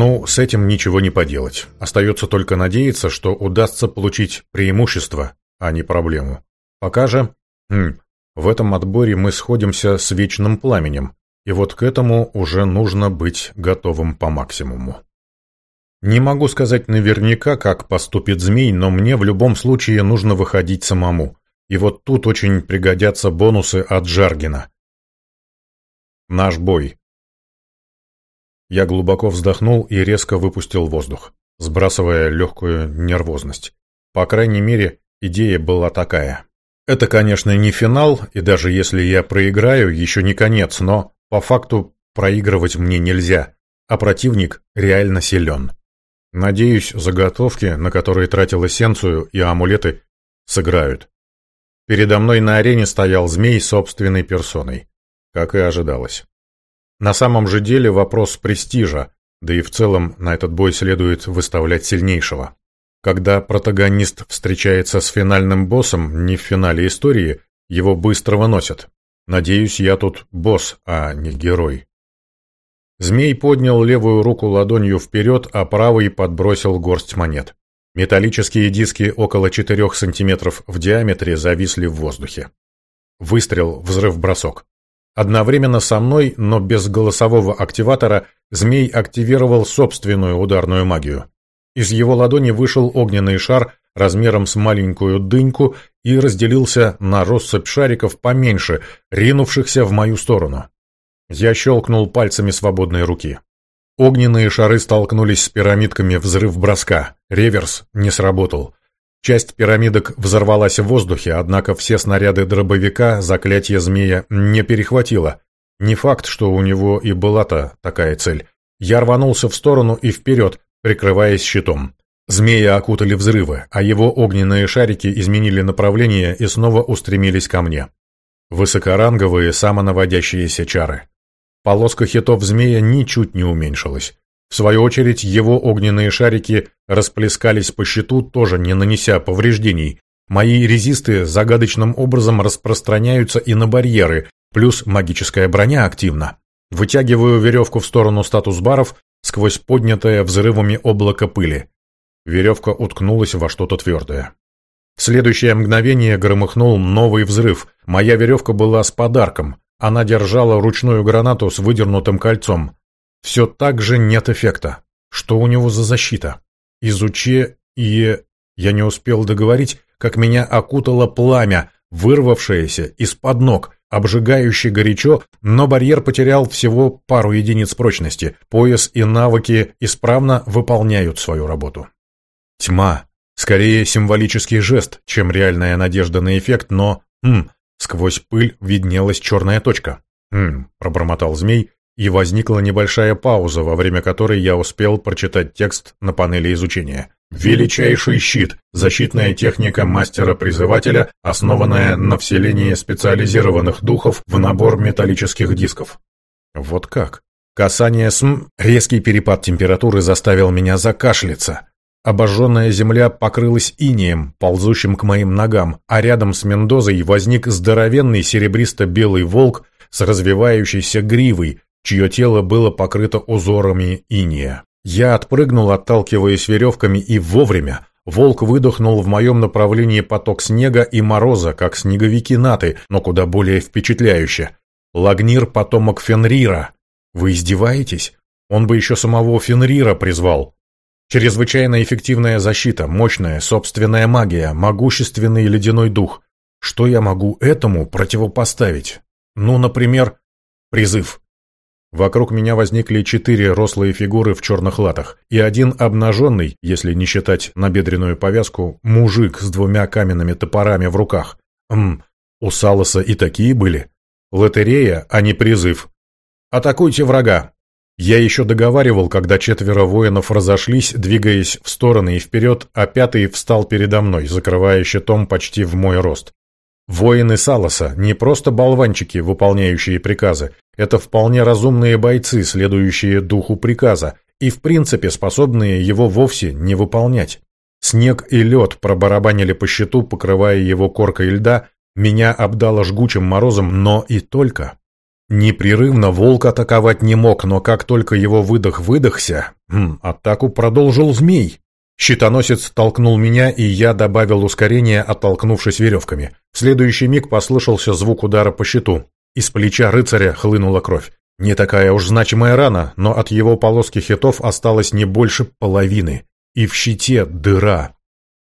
Ну, с этим ничего не поделать. Остается только надеяться, что удастся получить преимущество, а не проблему. Пока же... Хм, в этом отборе мы сходимся с вечным пламенем, и вот к этому уже нужно быть готовым по максимуму. Не могу сказать наверняка, как поступит змей, но мне в любом случае нужно выходить самому. И вот тут очень пригодятся бонусы от Жаргина. Наш бой. Я глубоко вздохнул и резко выпустил воздух, сбрасывая легкую нервозность. По крайней мере, идея была такая. Это, конечно, не финал, и даже если я проиграю, еще не конец, но по факту проигрывать мне нельзя, а противник реально силен. Надеюсь, заготовки, на которые тратил эссенцию и амулеты, сыграют. Передо мной на арене стоял змей собственной персоной, как и ожидалось. На самом же деле вопрос престижа, да и в целом на этот бой следует выставлять сильнейшего. Когда протагонист встречается с финальным боссом, не в финале истории, его быстро выносят. Надеюсь, я тут босс, а не герой. Змей поднял левую руку ладонью вперед, а правой подбросил горсть монет. Металлические диски около 4 сантиметров в диаметре зависли в воздухе. Выстрел, взрыв-бросок. Одновременно со мной, но без голосового активатора, змей активировал собственную ударную магию. Из его ладони вышел огненный шар размером с маленькую дыньку и разделился на россыпь шариков поменьше, ринувшихся в мою сторону. Я щелкнул пальцами свободной руки. Огненные шары столкнулись с пирамидками взрыв броска. Реверс не сработал. Часть пирамидок взорвалась в воздухе, однако все снаряды дробовика заклятие змея не перехватило. Не факт, что у него и была-то такая цель. Я рванулся в сторону и вперед, прикрываясь щитом. Змея окутали взрывы, а его огненные шарики изменили направление и снова устремились ко мне. Высокоранговые самонаводящиеся чары. Полоска хитов змея ничуть не уменьшилась. В свою очередь, его огненные шарики расплескались по щиту, тоже не нанеся повреждений. Мои резисты загадочным образом распространяются и на барьеры, плюс магическая броня активна. Вытягиваю веревку в сторону статус-баров сквозь поднятое взрывами облако пыли. Веревка уткнулась во что-то твердое. В следующее мгновение громыхнул новый взрыв. Моя веревка была с подарком. Она держала ручную гранату с выдернутым кольцом. Все так же нет эффекта. Что у него за защита? Изуче и... Я не успел договорить, как меня окутало пламя, вырвавшееся из-под ног, обжигающе горячо, но барьер потерял всего пару единиц прочности. Пояс и навыки исправно выполняют свою работу. Тьма. Скорее символический жест, чем реальная надежда на эффект, но... Хм, сквозь пыль виднелась черная точка. Хм, пробормотал змей, и возникла небольшая пауза, во время которой я успел прочитать текст на панели изучения. «Величайший щит. Защитная техника мастера-призывателя, основанная на вселении специализированных духов в набор металлических дисков». Вот как? Касание СМ... Резкий перепад температуры заставил меня закашляться. Обожженная земля покрылась инеем, ползущим к моим ногам, а рядом с Мендозой возник здоровенный серебристо-белый волк с развивающейся гривой, чье тело было покрыто узорами иния. Я отпрыгнул, отталкиваясь веревками, и вовремя. Волк выдохнул в моем направлении поток снега и мороза, как снеговики Наты, но куда более впечатляюще. Лагнир — потомок Фенрира. Вы издеваетесь? Он бы еще самого Фенрира призвал. Чрезвычайно эффективная защита, мощная собственная магия, могущественный ледяной дух. Что я могу этому противопоставить? Ну, например, призыв. Вокруг меня возникли четыре рослые фигуры в черных латах и один обнаженный, если не считать набедренную повязку, мужик с двумя каменными топорами в руках. Ммм, у Салоса и такие были. Лотерея, а не призыв. «Атакуйте врага!» Я еще договаривал, когда четверо воинов разошлись, двигаясь в стороны и вперед, а пятый встал передо мной, закрывая щитом почти в мой рост. Воины Салоса не просто болванчики, выполняющие приказы, это вполне разумные бойцы, следующие духу приказа, и в принципе способные его вовсе не выполнять. Снег и лед пробарабанили по щиту, покрывая его коркой льда, меня обдало жгучим морозом, но и только. Непрерывно волк атаковать не мог, но как только его выдох выдохся, хм, атаку продолжил змей. Щитоносец толкнул меня, и я добавил ускорение, оттолкнувшись веревками. В следующий миг послышался звук удара по щиту. Из плеча рыцаря хлынула кровь. Не такая уж значимая рана, но от его полоски хитов осталось не больше половины. И в щите дыра.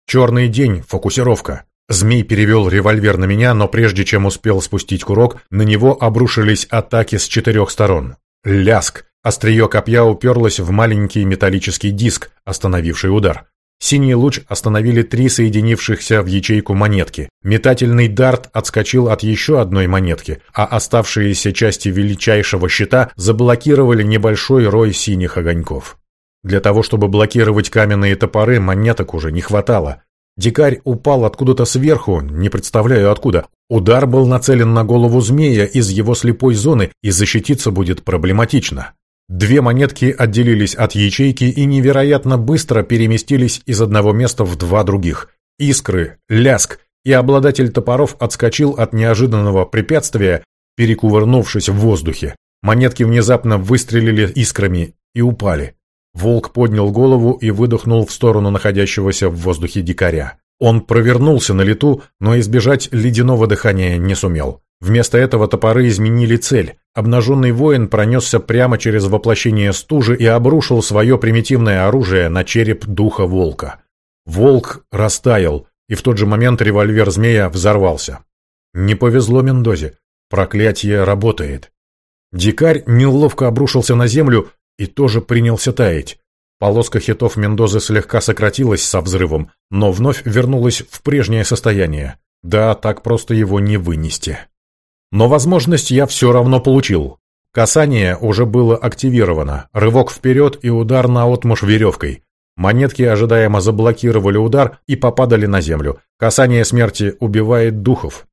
Черный день, фокусировка. Змей перевел револьвер на меня, но прежде чем успел спустить курок, на него обрушились атаки с четырех сторон. Ляск. Острие копья уперлось в маленький металлический диск, остановивший удар. Синий луч остановили три соединившихся в ячейку монетки. Метательный дарт отскочил от еще одной монетки, а оставшиеся части величайшего щита заблокировали небольшой рой синих огоньков. Для того, чтобы блокировать каменные топоры, монеток уже не хватало. Дикарь упал откуда-то сверху, не представляю откуда. Удар был нацелен на голову змея из его слепой зоны, и защититься будет проблематично. Две монетки отделились от ячейки и невероятно быстро переместились из одного места в два других. Искры, ляск, и обладатель топоров отскочил от неожиданного препятствия, перекувырнувшись в воздухе. Монетки внезапно выстрелили искрами и упали. Волк поднял голову и выдохнул в сторону находящегося в воздухе дикаря. Он провернулся на лету, но избежать ледяного дыхания не сумел. Вместо этого топоры изменили цель. Обнаженный воин пронесся прямо через воплощение стужи и обрушил свое примитивное оружие на череп духа волка. Волк растаял, и в тот же момент револьвер змея взорвался. Не повезло Мендозе. Проклятие работает. Дикарь неловко обрушился на землю и тоже принялся таять. Полоска хитов Мендозы слегка сократилась со взрывом, но вновь вернулась в прежнее состояние. Да, так просто его не вынести. Но возможность я все равно получил. Касание уже было активировано, рывок вперед и удар на отмуж веревкой. Монетки ожидаемо заблокировали удар и попадали на землю. Касание смерти убивает духов.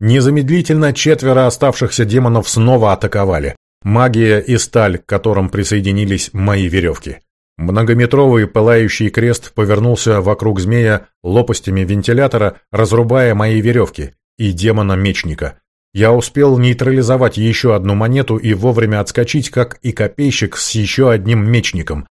Незамедлительно четверо оставшихся демонов снова атаковали. Магия и сталь, к которым присоединились мои веревки. Многометровый пылающий крест повернулся вокруг змея лопастями вентилятора, разрубая мои веревки, и демона-мечника. Я успел нейтрализовать еще одну монету и вовремя отскочить, как и копейщик с еще одним мечником.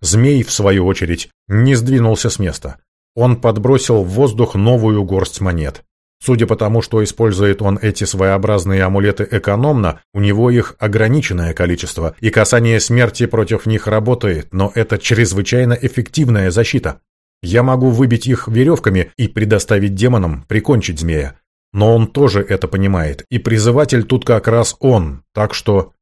Змей, в свою очередь, не сдвинулся с места. Он подбросил в воздух новую горсть монет. Судя по тому, что использует он эти своеобразные амулеты экономно, у него их ограниченное количество, и касание смерти против них работает, но это чрезвычайно эффективная защита. Я могу выбить их веревками и предоставить демонам прикончить змея. Но он тоже это понимает, и призыватель тут как раз он, так что...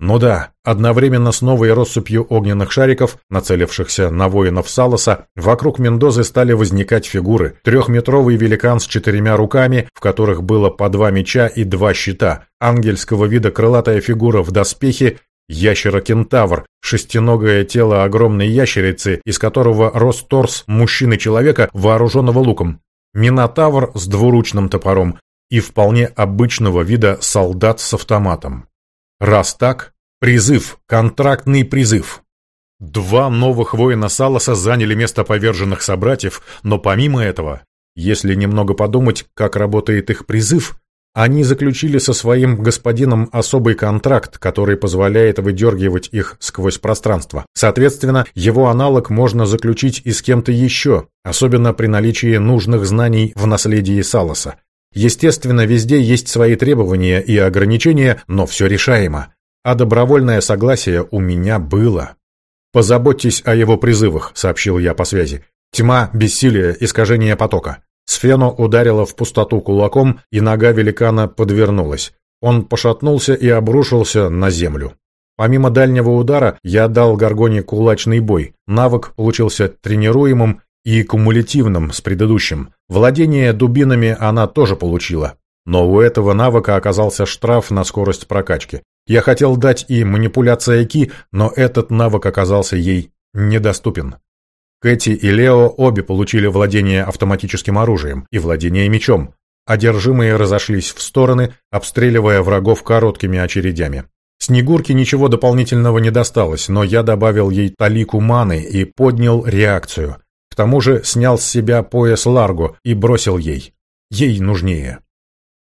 Ну да, одновременно с новой россыпью огненных шариков, нацелившихся на воинов Салоса, вокруг Мендозы стали возникать фигуры. Трехметровый великан с четырьмя руками, в которых было по два меча и два щита, ангельского вида крылатая фигура в доспехе, ящера-кентавр, шестиногое тело огромной ящерицы, из которого рос торс мужчины-человека, вооруженного луком, Минотавр с двуручным топором и вполне обычного вида солдат с автоматом. Раз так, призыв, контрактный призыв. Два новых воина Саласа заняли место поверженных собратьев, но помимо этого, если немного подумать, как работает их призыв, они заключили со своим господином особый контракт, который позволяет выдергивать их сквозь пространство. Соответственно, его аналог можно заключить и с кем-то еще, особенно при наличии нужных знаний в наследии Салоса. Естественно, везде есть свои требования и ограничения, но все решаемо. А добровольное согласие у меня было. «Позаботьтесь о его призывах», — сообщил я по связи. «Тьма, бессилие, искажение потока. Сфено ударила в пустоту кулаком, и нога великана подвернулась. Он пошатнулся и обрушился на землю. Помимо дальнего удара, я дал Гаргоне кулачный бой. Навык получился тренируемым и кумулятивным с предыдущим. Владение дубинами она тоже получила. Но у этого навыка оказался штраф на скорость прокачки. Я хотел дать и манипуляция Ки, но этот навык оказался ей недоступен. Кэти и Лео обе получили владение автоматическим оружием и владение мечом. Одержимые разошлись в стороны, обстреливая врагов короткими очередями. Снегурке ничего дополнительного не досталось, но я добавил ей талику маны и поднял реакцию. К тому же снял с себя пояс Ларго и бросил ей. Ей нужнее.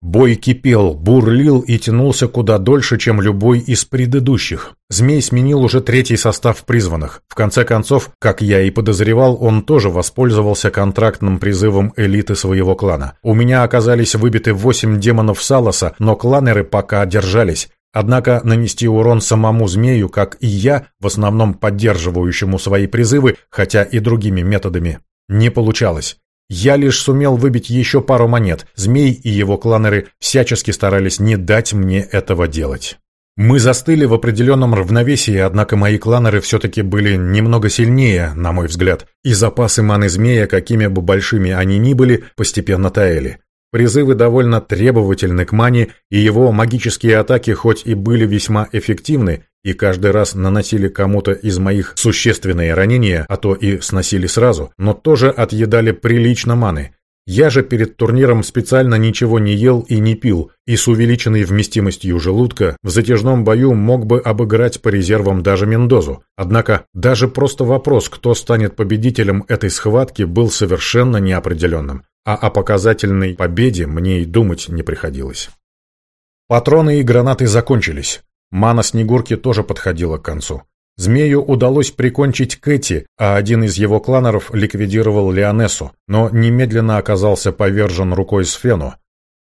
Бой кипел, бурлил и тянулся куда дольше, чем любой из предыдущих. Змей сменил уже третий состав призванных. В конце концов, как я и подозревал, он тоже воспользовался контрактным призывом элиты своего клана. У меня оказались выбиты восемь демонов Салоса, но кланеры пока держались. Однако нанести урон самому змею, как и я, в основном поддерживающему свои призывы, хотя и другими методами, не получалось. Я лишь сумел выбить еще пару монет. Змей и его кланеры всячески старались не дать мне этого делать. Мы застыли в определенном равновесии, однако мои кланеры все-таки были немного сильнее, на мой взгляд, и запасы маны змея, какими бы большими они ни были, постепенно таяли. Призывы довольно требовательны к мане, и его магические атаки хоть и были весьма эффективны, и каждый раз наносили кому-то из моих существенные ранения, а то и сносили сразу, но тоже отъедали прилично маны. Я же перед турниром специально ничего не ел и не пил, и с увеличенной вместимостью желудка в затяжном бою мог бы обыграть по резервам даже Мендозу. Однако даже просто вопрос, кто станет победителем этой схватки, был совершенно неопределенным а о показательной победе мне и думать не приходилось. Патроны и гранаты закончились. Мана Снегурки тоже подходила к концу. Змею удалось прикончить Кэти, а один из его кланеров ликвидировал Леонессу, но немедленно оказался повержен рукой Сфену.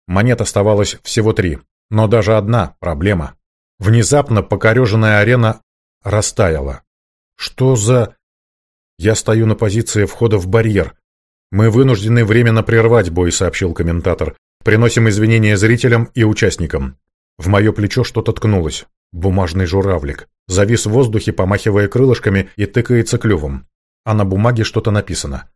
Монет оставалось всего три, но даже одна проблема. Внезапно покореженная арена растаяла. Что за... Я стою на позиции входа в барьер, «Мы вынуждены временно прервать бой», — сообщил комментатор. «Приносим извинения зрителям и участникам». В мое плечо что-то ткнулось. Бумажный журавлик. Завис в воздухе, помахивая крылышками и тыкается клювом. А на бумаге что-то написано.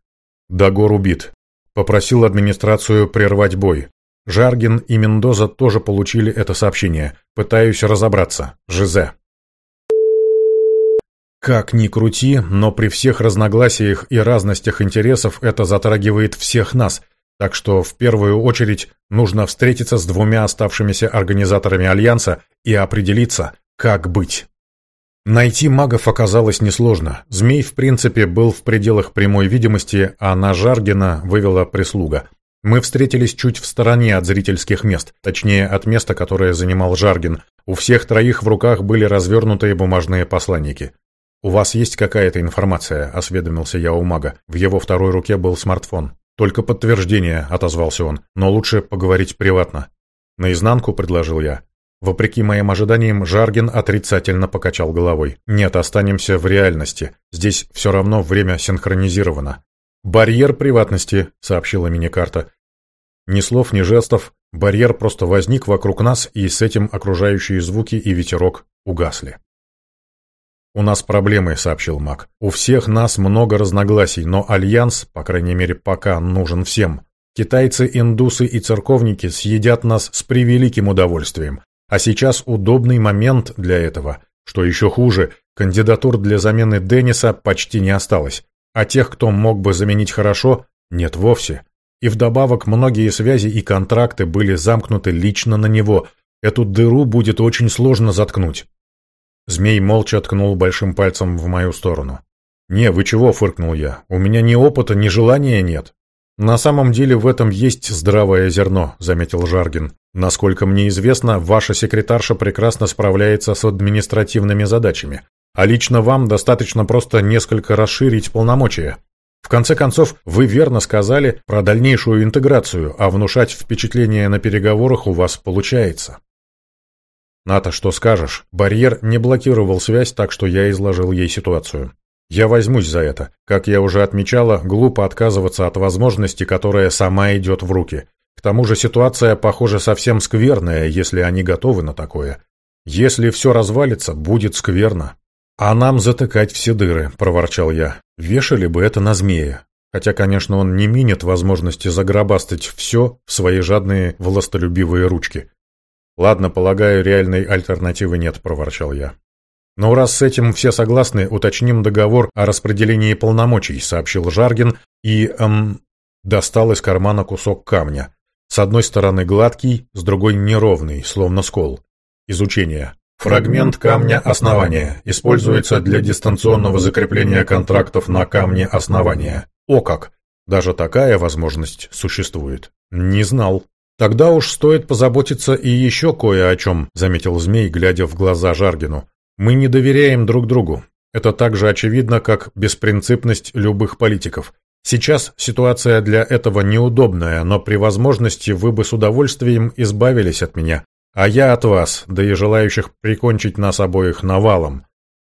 «Дагор убит. Попросил администрацию прервать бой. Жаргин и Мендоза тоже получили это сообщение. Пытаюсь разобраться. Жизе». Как ни крути, но при всех разногласиях и разностях интересов это затрагивает всех нас, так что в первую очередь нужно встретиться с двумя оставшимися организаторами Альянса и определиться, как быть. Найти магов оказалось несложно. Змей, в принципе, был в пределах прямой видимости, а на Жаргина вывела прислуга. Мы встретились чуть в стороне от зрительских мест, точнее, от места, которое занимал Жаргин. У всех троих в руках были развернутые бумажные посланники. «У вас есть какая-то информация?» — осведомился я у мага. В его второй руке был смартфон. «Только подтверждение», — отозвался он. «Но лучше поговорить приватно». «Наизнанку», — предложил я. Вопреки моим ожиданиям, Жаргин отрицательно покачал головой. «Нет, останемся в реальности. Здесь все равно время синхронизировано». «Барьер приватности», — сообщила мини-карта. Ни слов, ни жестов. Барьер просто возник вокруг нас, и с этим окружающие звуки и ветерок угасли. «У нас проблемы», — сообщил Мак. «У всех нас много разногласий, но альянс, по крайней мере пока, нужен всем. Китайцы, индусы и церковники съедят нас с превеликим удовольствием. А сейчас удобный момент для этого. Что еще хуже, кандидатур для замены Денниса почти не осталось. А тех, кто мог бы заменить хорошо, нет вовсе. И вдобавок многие связи и контракты были замкнуты лично на него. Эту дыру будет очень сложно заткнуть. Змей молча ткнул большим пальцем в мою сторону. «Не, вы чего?» — фыркнул я. «У меня ни опыта, ни желания нет». «На самом деле в этом есть здравое зерно», — заметил Жаргин. «Насколько мне известно, ваша секретарша прекрасно справляется с административными задачами, а лично вам достаточно просто несколько расширить полномочия. В конце концов, вы верно сказали про дальнейшую интеграцию, а внушать впечатление на переговорах у вас получается». «Ната, что скажешь?» Барьер не блокировал связь, так что я изложил ей ситуацию. «Я возьмусь за это. Как я уже отмечала, глупо отказываться от возможности, которая сама идет в руки. К тому же ситуация, похоже, совсем скверная, если они готовы на такое. Если все развалится, будет скверно». «А нам затыкать все дыры», — проворчал я. «Вешали бы это на змея. Хотя, конечно, он не минет возможности загробастать все в свои жадные властолюбивые ручки. «Ладно, полагаю, реальной альтернативы нет», — проворчал я. «Но раз с этим все согласны, уточним договор о распределении полномочий», — сообщил Жаргин и, эм, достал из кармана кусок камня. С одной стороны гладкий, с другой неровный, словно скол. Изучение. Фрагмент камня основания. Используется для дистанционного закрепления контрактов на камне основания. О как! Даже такая возможность существует. Не знал. «Тогда уж стоит позаботиться и еще кое о чем», — заметил змей, глядя в глаза Жаргину. «Мы не доверяем друг другу. Это так же очевидно, как беспринципность любых политиков. Сейчас ситуация для этого неудобная, но при возможности вы бы с удовольствием избавились от меня, а я от вас, да и желающих прикончить нас обоих навалом.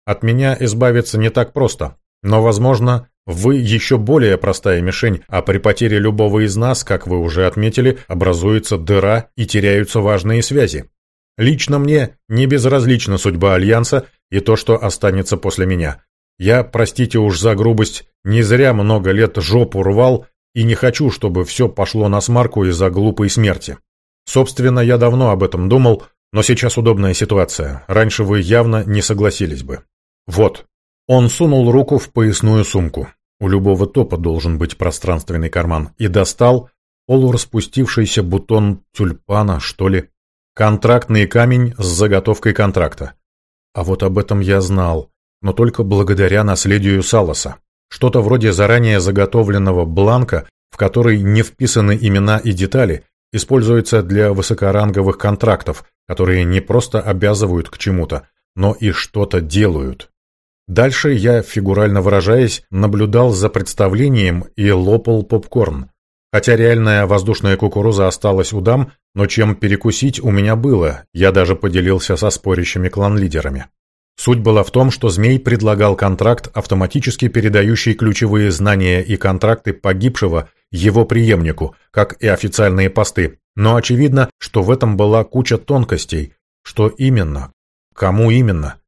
От меня избавиться не так просто, но, возможно, вы еще более простая мишень, а при потере любого из нас, как вы уже отметили, образуется дыра и теряются важные связи. Лично мне не безразлична судьба Альянса и то, что останется после меня. Я, простите уж за грубость, не зря много лет жопу рвал и не хочу, чтобы все пошло на смарку из-за глупой смерти. Собственно, я давно об этом думал, но сейчас удобная ситуация. Раньше вы явно не согласились бы. Вот. Он сунул руку в поясную сумку. У любого топа должен быть пространственный карман. И достал полураспустившийся бутон тюльпана, что ли. Контрактный камень с заготовкой контракта. А вот об этом я знал, но только благодаря наследию Салоса. Что-то вроде заранее заготовленного бланка, в который не вписаны имена и детали, используется для высокоранговых контрактов, которые не просто обязывают к чему-то, но и что-то делают. Дальше я, фигурально выражаясь, наблюдал за представлением и лопал попкорн. Хотя реальная воздушная кукуруза осталась у дам, но чем перекусить у меня было, я даже поделился со спорящими клан-лидерами. Суть была в том, что Змей предлагал контракт, автоматически передающий ключевые знания и контракты погибшего его преемнику, как и официальные посты. Но очевидно, что в этом была куча тонкостей. Что именно? Кому именно?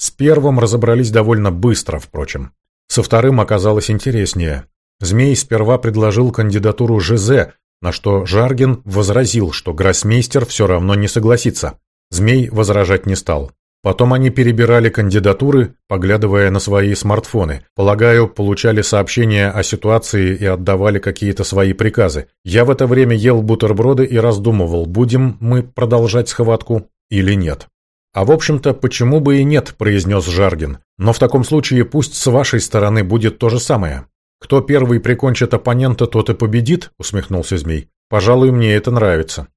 С первым разобрались довольно быстро, впрочем. Со вторым оказалось интереснее. Змей сперва предложил кандидатуру ЖЗ, на что Жаргин возразил, что гроссмейстер все равно не согласится. Змей возражать не стал. Потом они перебирали кандидатуры, поглядывая на свои смартфоны. Полагаю, получали сообщения о ситуации и отдавали какие-то свои приказы. Я в это время ел бутерброды и раздумывал, будем мы продолжать схватку или нет. «А в общем-то, почему бы и нет», – произнес Жаргин. «Но в таком случае пусть с вашей стороны будет то же самое». «Кто первый прикончит оппонента, тот и победит», – усмехнулся Змей. «Пожалуй, мне это нравится».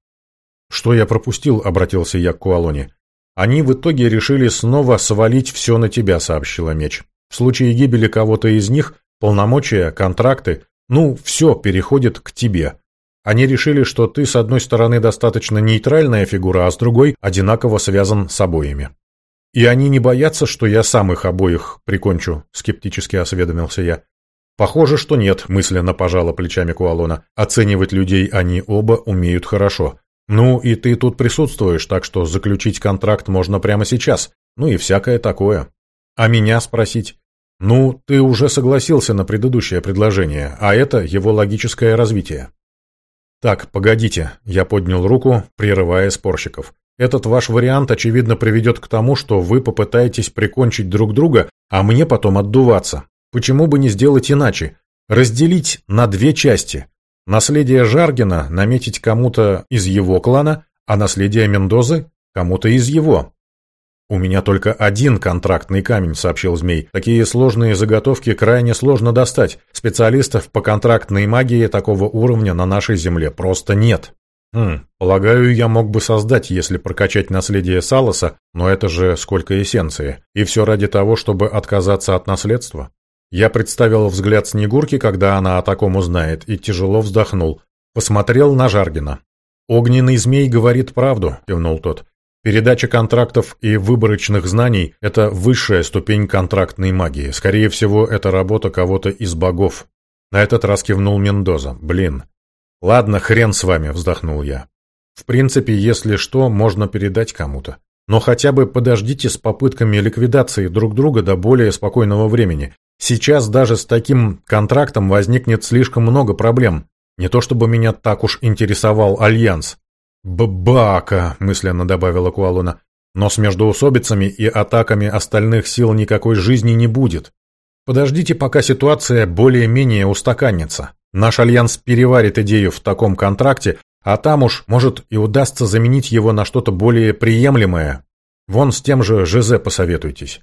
«Что я пропустил?» – обратился я к Куалоне. «Они в итоге решили снова свалить все на тебя», – сообщила Меч. «В случае гибели кого-то из них полномочия, контракты, ну, все переходит к тебе. Они решили, что ты, с одной стороны, достаточно нейтральная фигура, а с другой одинаково связан с обоими. И они не боятся, что я сам их обоих прикончу, скептически осведомился я. Похоже, что нет, мысленно пожала плечами Куалона. Оценивать людей они оба умеют хорошо. Ну, и ты тут присутствуешь, так что заключить контракт можно прямо сейчас. Ну и всякое такое. А меня спросить? Ну, ты уже согласился на предыдущее предложение, а это его логическое развитие. «Так, погодите», — я поднял руку, прерывая спорщиков. «Этот ваш вариант, очевидно, приведет к тому, что вы попытаетесь прикончить друг друга, а мне потом отдуваться. Почему бы не сделать иначе? Разделить на две части. Наследие Жаргина наметить кому-то из его клана, а наследие Мендозы кому-то из его. «У меня только один контрактный камень», — сообщил Змей. «Такие сложные заготовки крайне сложно достать. Специалистов по контрактной магии такого уровня на нашей земле просто нет». «Хм, полагаю, я мог бы создать, если прокачать наследие Салоса, но это же сколько эссенции. И все ради того, чтобы отказаться от наследства». Я представил взгляд Снегурки, когда она о таком узнает, и тяжело вздохнул. Посмотрел на Жаргина. «Огненный змей говорит правду», — кивнул тот. Передача контрактов и выборочных знаний – это высшая ступень контрактной магии. Скорее всего, это работа кого-то из богов. На этот раз кивнул Мендоза. Блин. Ладно, хрен с вами, вздохнул я. В принципе, если что, можно передать кому-то. Но хотя бы подождите с попытками ликвидации друг друга до более спокойного времени. Сейчас даже с таким контрактом возникнет слишком много проблем. Не то чтобы меня так уж интересовал Альянс. «Бабака», — мысленно добавила Куалуна. «Но с междоусобицами и атаками остальных сил никакой жизни не будет. Подождите, пока ситуация более-менее устаканится. Наш альянс переварит идею в таком контракте, а там уж, может, и удастся заменить его на что-то более приемлемое. Вон с тем же ЖЗ посоветуйтесь».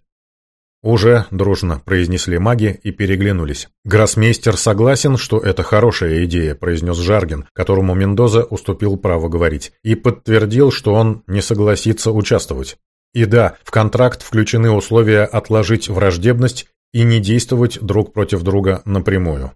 «Уже», — дружно произнесли маги и переглянулись. «Гроссмейстер согласен, что это хорошая идея», — произнес Жаргин, которому Мендоза уступил право говорить, и подтвердил, что он не согласится участвовать. И да, в контракт включены условия отложить враждебность и не действовать друг против друга напрямую.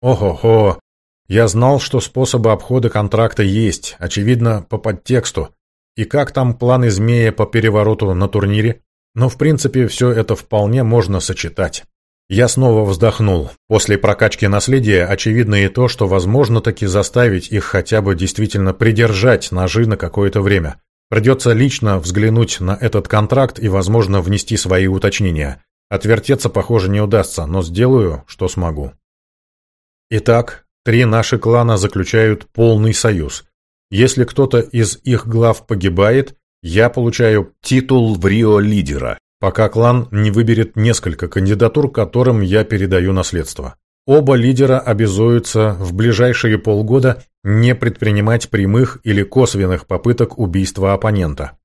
Ого-го! Я знал, что способы обхода контракта есть, очевидно, по подтексту. И как там планы змея по перевороту на турнире? Но в принципе все это вполне можно сочетать. Я снова вздохнул. После прокачки наследия очевидно и то, что возможно таки заставить их хотя бы действительно придержать ножи на какое-то время. Придется лично взглянуть на этот контракт и, возможно, внести свои уточнения. Отвертеться, похоже, не удастся, но сделаю, что смогу. Итак, три наши клана заключают полный союз. Если кто-то из их глав погибает, я получаю титул в Рио лидера, пока клан не выберет несколько кандидатур, которым я передаю наследство. Оба лидера обязуются в ближайшие полгода не предпринимать прямых или косвенных попыток убийства оппонента.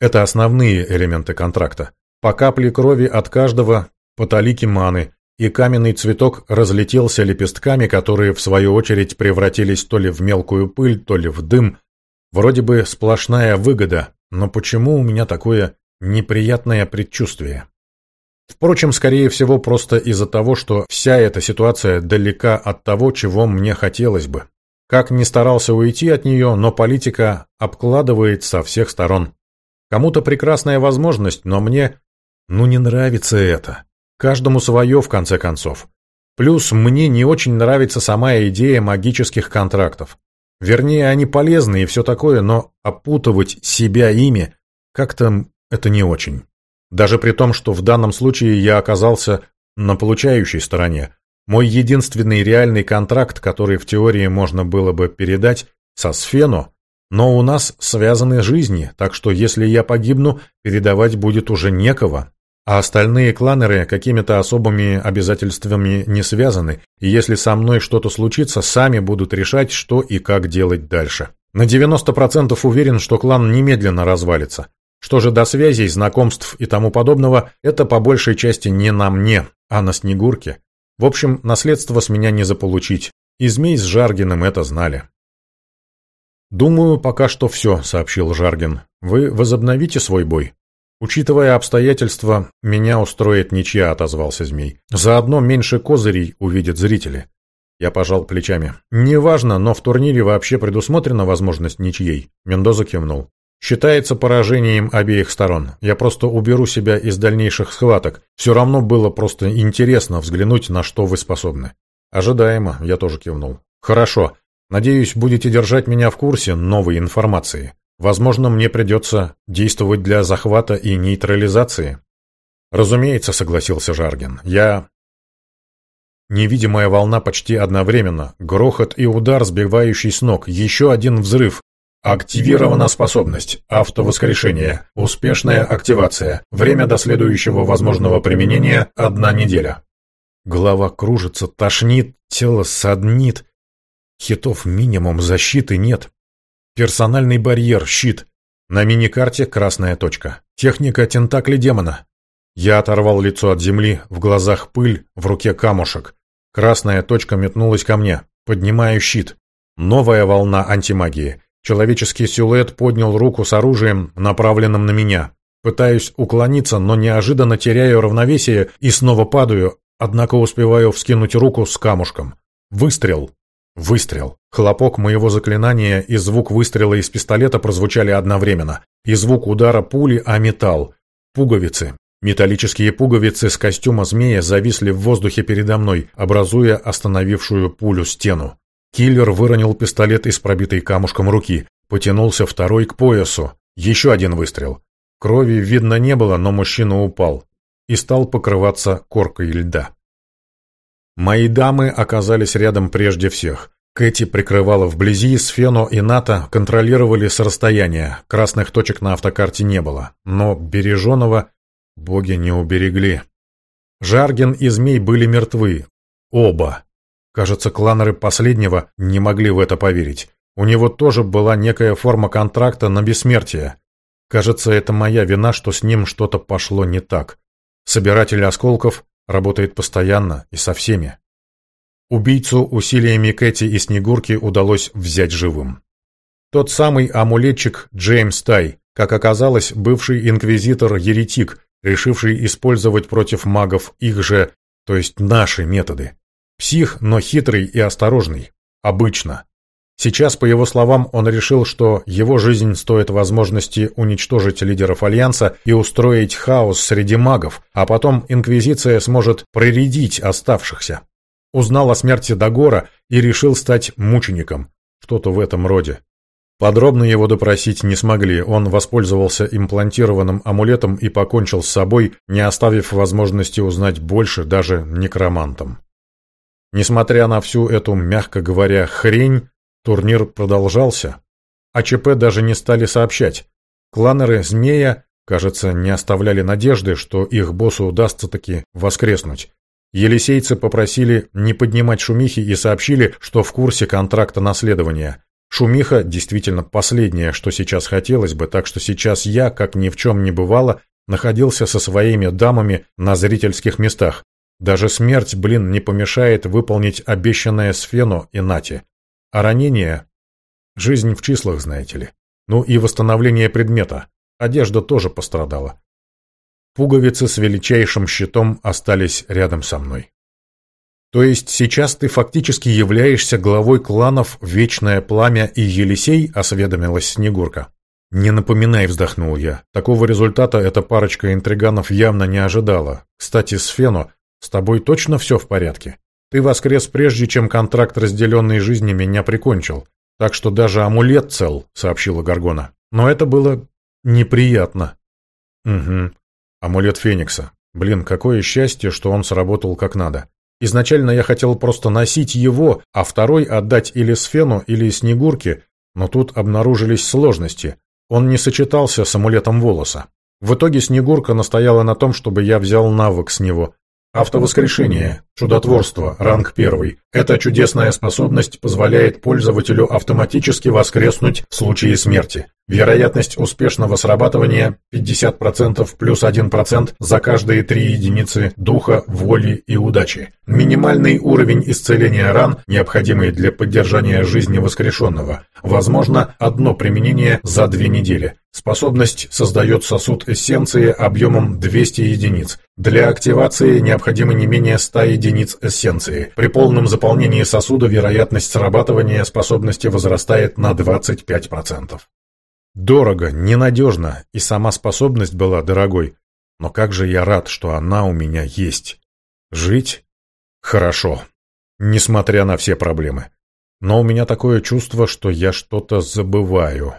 Это основные элементы контракта. По капле крови от каждого, по талике маны, и каменный цветок разлетелся лепестками, которые в свою очередь превратились то ли в мелкую пыль, то ли в дым. Вроде бы сплошная выгода, но почему у меня такое неприятное предчувствие? Впрочем, скорее всего, просто из-за того, что вся эта ситуация далека от того, чего мне хотелось бы. Как ни старался уйти от нее, но политика обкладывает со всех сторон. Кому-то прекрасная возможность, но мне... Ну, не нравится это. Каждому свое, в конце концов. Плюс мне не очень нравится сама идея магических контрактов. Вернее, они полезны и все такое, но опутывать себя ими как-то это не очень. Даже при том, что в данном случае я оказался на получающей стороне. Мой единственный реальный контракт, который в теории можно было бы передать, со Сфено, но у нас связаны жизни, так что если я погибну, передавать будет уже некого а остальные кланеры какими-то особыми обязательствами не связаны, и если со мной что-то случится, сами будут решать, что и как делать дальше. На 90% уверен, что клан немедленно развалится. Что же до связей, знакомств и тому подобного, это по большей части не на мне, а на Снегурке. В общем, наследство с меня не заполучить. И Змей с Жаргиным это знали. «Думаю, пока что все», — сообщил Жаргин. «Вы возобновите свой бой?» «Учитывая обстоятельства, меня устроит ничья», — отозвался змей. «Заодно меньше козырей увидят зрители». Я пожал плечами. «Неважно, но в турнире вообще предусмотрена возможность ничьей», — Мендоза кивнул. «Считается поражением обеих сторон. Я просто уберу себя из дальнейших схваток. Все равно было просто интересно взглянуть, на что вы способны». «Ожидаемо», — я тоже кивнул. «Хорошо. Надеюсь, будете держать меня в курсе новой информации». Возможно, мне придется действовать для захвата и нейтрализации. Разумеется, согласился Жаргин. Я... Невидимая волна почти одновременно. Грохот и удар, сбивающий с ног. Еще один взрыв. Активирована способность. Автовоскрешение. Успешная активация. Время до следующего возможного применения – одна неделя. Голова кружится, тошнит, тело саднит. Хитов минимум, защиты нет. Персональный барьер, щит. На миникарте красная точка. Техника тентакли демона. Я оторвал лицо от земли, в глазах пыль, в руке камушек. Красная точка метнулась ко мне. Поднимаю щит. Новая волна антимагии. Человеческий силуэт поднял руку с оружием, направленным на меня. Пытаюсь уклониться, но неожиданно теряю равновесие и снова падаю, однако успеваю вскинуть руку с камушком. Выстрел. Выстрел. Хлопок моего заклинания и звук выстрела из пистолета прозвучали одновременно. И звук удара пули о металл. Пуговицы. Металлические пуговицы с костюма змея зависли в воздухе передо мной, образуя остановившую пулю стену. Киллер выронил пистолет из пробитой камушком руки. Потянулся второй к поясу. Еще один выстрел. Крови видно не было, но мужчина упал. И стал покрываться коркой льда. Мои дамы оказались рядом прежде всех. Кэти прикрывала вблизи, Сфено и Ната контролировали с расстояния. Красных точек на автокарте не было. Но Береженого боги не уберегли. Жаргин и Змей были мертвы. Оба. Кажется, кланеры последнего не могли в это поверить. У него тоже была некая форма контракта на бессмертие. Кажется, это моя вина, что с ним что-то пошло не так. Собиратель осколков работает постоянно и со всеми. Убийцу усилиями Кэти и Снегурки удалось взять живым. Тот самый амулетчик Джеймс Тай, как оказалось, бывший инквизитор-еретик, решивший использовать против магов их же, то есть наши методы. Псих, но хитрый и осторожный. Обычно. Сейчас, по его словам, он решил, что его жизнь стоит возможности уничтожить лидеров Альянса и устроить хаос среди магов, а потом Инквизиция сможет проредить оставшихся. Узнал о смерти Дагора и решил стать мучеником. Что-то в этом роде. Подробно его допросить не смогли, он воспользовался имплантированным амулетом и покончил с собой, не оставив возможности узнать больше даже некромантам. Несмотря на всю эту, мягко говоря, хрень, Турнир продолжался. а ЧП даже не стали сообщать. Кланеры Змея, кажется, не оставляли надежды, что их боссу удастся таки воскреснуть. Елисейцы попросили не поднимать шумихи и сообщили, что в курсе контракта наследования. Шумиха действительно последнее, что сейчас хотелось бы, так что сейчас я, как ни в чем не бывало, находился со своими дамами на зрительских местах. Даже смерть, блин, не помешает выполнить обещанное Сфену и Нати. А ранение? Жизнь в числах, знаете ли. Ну и восстановление предмета. Одежда тоже пострадала. Пуговицы с величайшим щитом остались рядом со мной. То есть сейчас ты фактически являешься главой кланов Вечное Пламя и Елисей, осведомилась Снегурка. Не напоминай, вздохнул я. Такого результата эта парочка интриганов явно не ожидала. Кстати, Сфено, с тобой точно все в порядке? Ты воскрес прежде, чем контракт разделенной жизни меня прикончил. Так что даже амулет цел, сообщила Гаргона. Но это было неприятно. Угу. Амулет Феникса. Блин, какое счастье, что он сработал как надо. Изначально я хотел просто носить его, а второй отдать или Сфену, или Снегурке, но тут обнаружились сложности. Он не сочетался с амулетом волоса. В итоге Снегурка настояла на том, чтобы я взял навык с него, Автовоскрешение. Чудотворство. Ранг 1. Эта чудесная способность позволяет пользователю автоматически воскреснуть в случае смерти. Вероятность успешного срабатывания 50% плюс 1% за каждые 3 единицы духа, воли и удачи. Минимальный уровень исцеления ран, необходимый для поддержания жизни воскрешенного. Возможно, одно применение за 2 недели. Способность создает сосуд эссенции объемом 200 единиц. Для активации необходимо не менее 100 единиц эссенции. При полном заполнении сосуда вероятность срабатывания способности возрастает на 25%. Дорого, ненадежно, и сама способность была дорогой. Но как же я рад, что она у меня есть. Жить? Хорошо. Несмотря на все проблемы. Но у меня такое чувство, что я что-то забываю.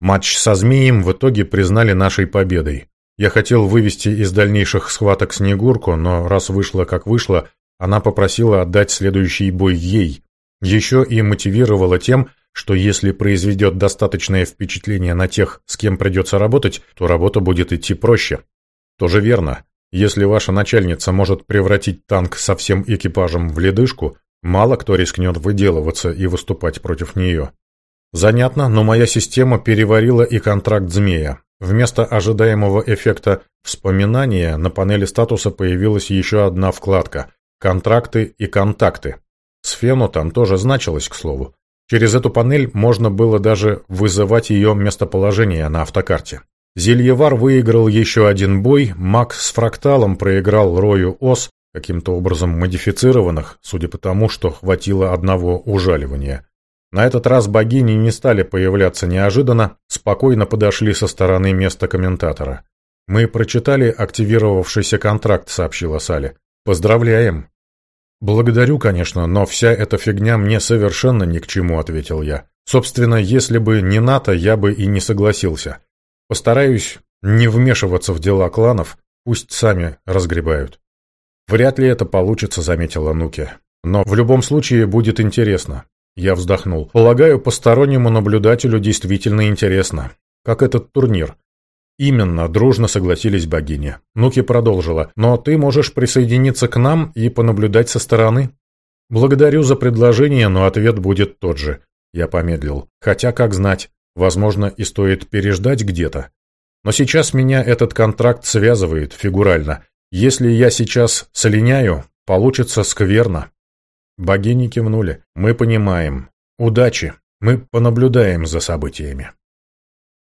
Матч со Змеем в итоге признали нашей победой. Я хотел вывести из дальнейших схваток Снегурку, но раз вышло как вышло, она попросила отдать следующий бой ей. Еще и мотивировала тем, что если произведет достаточное впечатление на тех, с кем придется работать, то работа будет идти проще. Тоже верно. Если ваша начальница может превратить танк со всем экипажем в ледышку, мало кто рискнет выделываться и выступать против нее. Занятно, но моя система переварила и контракт «Змея». Вместо ожидаемого эффекта вспоминания на панели статуса появилась еще одна вкладка «Контракты и контакты». С Фену там тоже значилось, к слову. Через эту панель можно было даже вызывать ее местоположение на автокарте. Зельевар выиграл еще один бой, маг с фракталом проиграл Рою Ос, каким-то образом модифицированных, судя по тому, что хватило одного ужаливания. На этот раз богини не стали появляться неожиданно, спокойно подошли со стороны места комментатора. «Мы прочитали активировавшийся контракт», — сообщила Салли. «Поздравляем!» «Благодарю, конечно, но вся эта фигня мне совершенно ни к чему», — ответил я. «Собственно, если бы не НАТО, я бы и не согласился. Постараюсь не вмешиваться в дела кланов, пусть сами разгребают». «Вряд ли это получится», — заметила Нуки. «Но в любом случае будет интересно». Я вздохнул. «Полагаю, постороннему наблюдателю действительно интересно. Как этот турнир. «Именно», — дружно согласились богини. Нуки продолжила. «Но ты можешь присоединиться к нам и понаблюдать со стороны». «Благодарю за предложение, но ответ будет тот же». Я помедлил. «Хотя, как знать, возможно, и стоит переждать где-то». Но сейчас меня этот контракт связывает фигурально. Если я сейчас слиняю, получится скверно. Богини кивнули. Мы понимаем. Удачи. Мы понаблюдаем за событиями.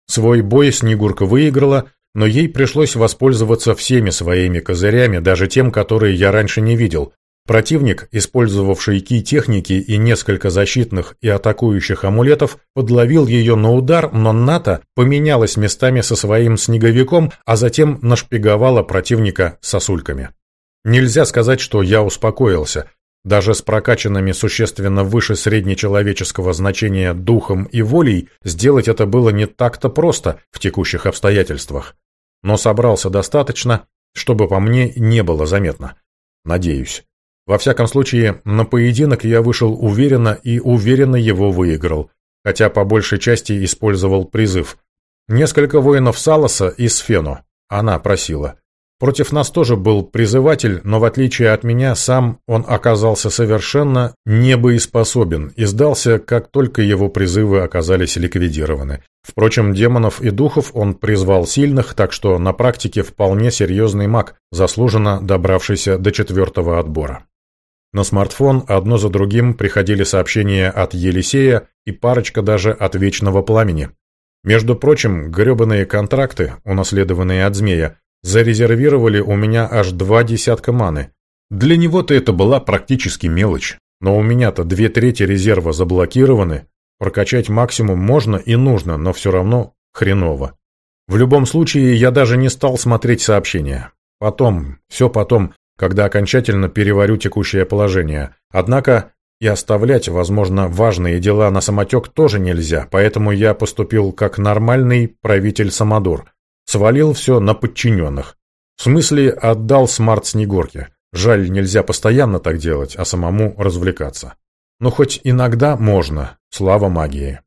Свой бой Снегурка выиграла, но ей пришлось воспользоваться всеми своими козырями, даже тем, которые я раньше не видел. Противник, использовавший ки-техники и несколько защитных и атакующих амулетов, подловил ее на удар, но Ната поменялась местами со своим снеговиком, а затем нашпиговала противника сосульками. Нельзя сказать, что я успокоился. Даже с прокачанными существенно выше среднечеловеческого значения духом и волей сделать это было не так-то просто в текущих обстоятельствах. Но собрался достаточно, чтобы по мне не было заметно. Надеюсь. Во всяком случае, на поединок я вышел уверенно и уверенно его выиграл, хотя по большей части использовал призыв. Несколько воинов Саласа и Сфену. Она просила. Против нас тоже был призыватель, но в отличие от меня, сам он оказался совершенно небоеспособен и сдался, как только его призывы оказались ликвидированы. Впрочем, демонов и духов он призвал сильных, так что на практике вполне серьезный маг, заслуженно добравшийся до четвертого отбора. На смартфон одно за другим приходили сообщения от Елисея и парочка даже от Вечного Пламени. Между прочим, гребаные контракты, унаследованные от Змея, Зарезервировали у меня аж два десятка маны. Для него-то это была практически мелочь. Но у меня-то две трети резерва заблокированы. Прокачать максимум можно и нужно, но все равно хреново. В любом случае, я даже не стал смотреть сообщения. Потом, все потом, когда окончательно переварю текущее положение. Однако и оставлять, возможно, важные дела на самотек тоже нельзя, поэтому я поступил как нормальный правитель-самодур. Свалил все на подчиненных. В смысле, отдал смарт Снегурке. Жаль, нельзя постоянно так делать, а самому развлекаться. Но хоть иногда можно, слава магии.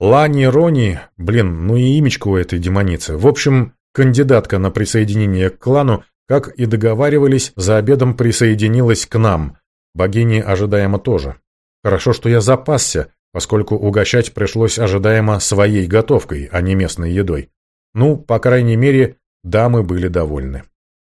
Лани Рони, блин, ну и имечко у этой демоницы. В общем, кандидатка на присоединение к клану, как и договаривались, за обедом присоединилась к нам. Богини ожидаемо тоже. Хорошо, что я запасся, поскольку угощать пришлось ожидаемо своей готовкой, а не местной едой. Ну, по крайней мере, дамы были довольны.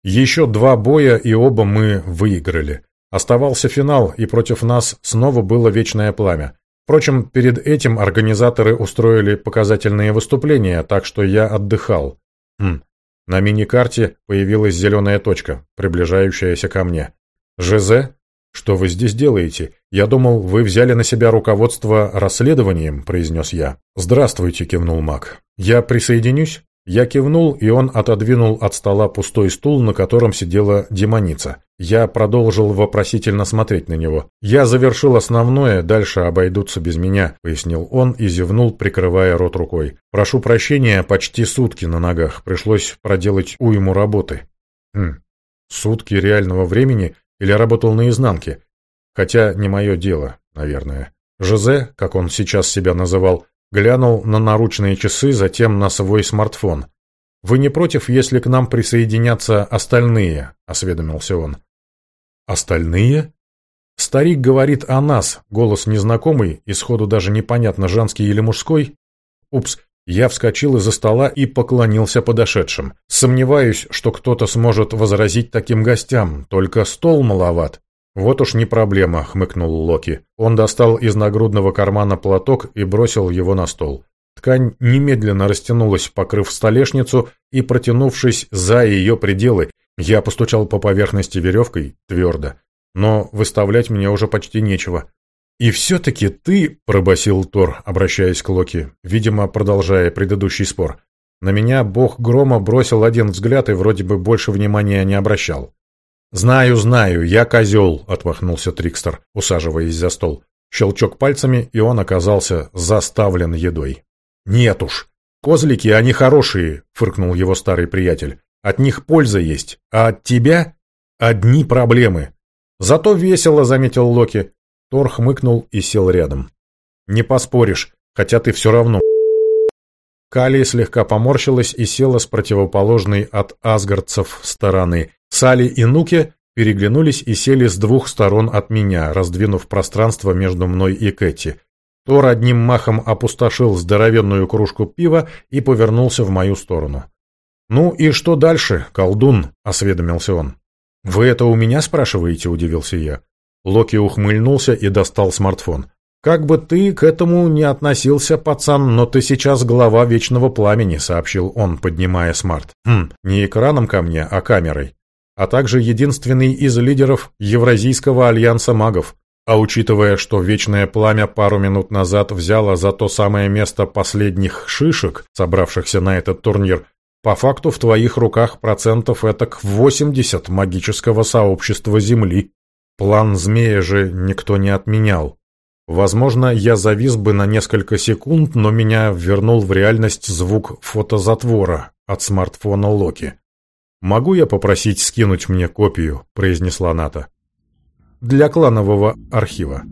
Еще два боя, и оба мы выиграли. Оставался финал, и против нас снова было вечное пламя. Впрочем, перед этим организаторы устроили показательные выступления, так что я отдыхал. Хм. На мини-карте появилась зеленая точка, приближающаяся ко мне. «ЖЗ? Что вы здесь делаете? Я думал, вы взяли на себя руководство расследованием», — произнес я. «Здравствуйте», — кивнул маг. «Я присоединюсь?» Я кивнул, и он отодвинул от стола пустой стул, на котором сидела демоница. Я продолжил вопросительно смотреть на него. «Я завершил основное, дальше обойдутся без меня», — пояснил он и зевнул, прикрывая рот рукой. «Прошу прощения, почти сутки на ногах. Пришлось проделать уйму работы». «Хм, сутки реального времени или работал наизнанке? Хотя не мое дело, наверное». Жозе, как он сейчас себя называл, Глянул на наручные часы, затем на свой смартфон. «Вы не против, если к нам присоединятся остальные?» — осведомился он. «Остальные?» Старик говорит о нас, голос незнакомый, исходу даже непонятно, женский или мужской. Упс, я вскочил из-за стола и поклонился подошедшим. Сомневаюсь, что кто-то сможет возразить таким гостям, только стол маловат. «Вот уж не проблема», — хмыкнул Локи. Он достал из нагрудного кармана платок и бросил его на стол. Ткань немедленно растянулась, покрыв столешницу, и, протянувшись за ее пределы, я постучал по поверхности веревкой твердо. Но выставлять мне уже почти нечего. «И все-таки ты», — пробасил Тор, обращаясь к Локи, видимо, продолжая предыдущий спор. На меня бог грома бросил один взгляд и вроде бы больше внимания не обращал. «Знаю, знаю, я козел», — отмахнулся Трикстер, усаживаясь за стол. Щелчок пальцами, и он оказался заставлен едой. «Нет уж, козлики, они хорошие», — фыркнул его старый приятель. «От них польза есть, а от тебя одни проблемы». «Зато весело», — заметил Локи. Тор хмыкнул и сел рядом. «Не поспоришь, хотя ты все равно...» Кали слегка поморщилась и села с противоположной от асгардцев стороны. Сали и Нуке переглянулись и сели с двух сторон от меня, раздвинув пространство между мной и Кэти. Тор одним махом опустошил здоровенную кружку пива и повернулся в мою сторону. «Ну и что дальше, колдун?» — осведомился он. «Вы это у меня спрашиваете?» — удивился я. Локи ухмыльнулся и достал смартфон. «Как бы ты к этому не относился, пацан, но ты сейчас глава Вечного Пламени», — сообщил он, поднимая смарт. «Хм, не экраном ко мне, а камерой. А также единственный из лидеров Евразийского альянса магов. А учитывая, что Вечное Пламя пару минут назад взяло за то самое место последних шишек, собравшихся на этот турнир, по факту в твоих руках процентов этак 80 магического сообщества Земли. План змея же никто не отменял. Возможно, я завис бы на несколько секунд, но меня вернул в реальность звук фотозатвора от смартфона Локи. «Могу я попросить скинуть мне копию?» – произнесла Ната. «Для кланового архива».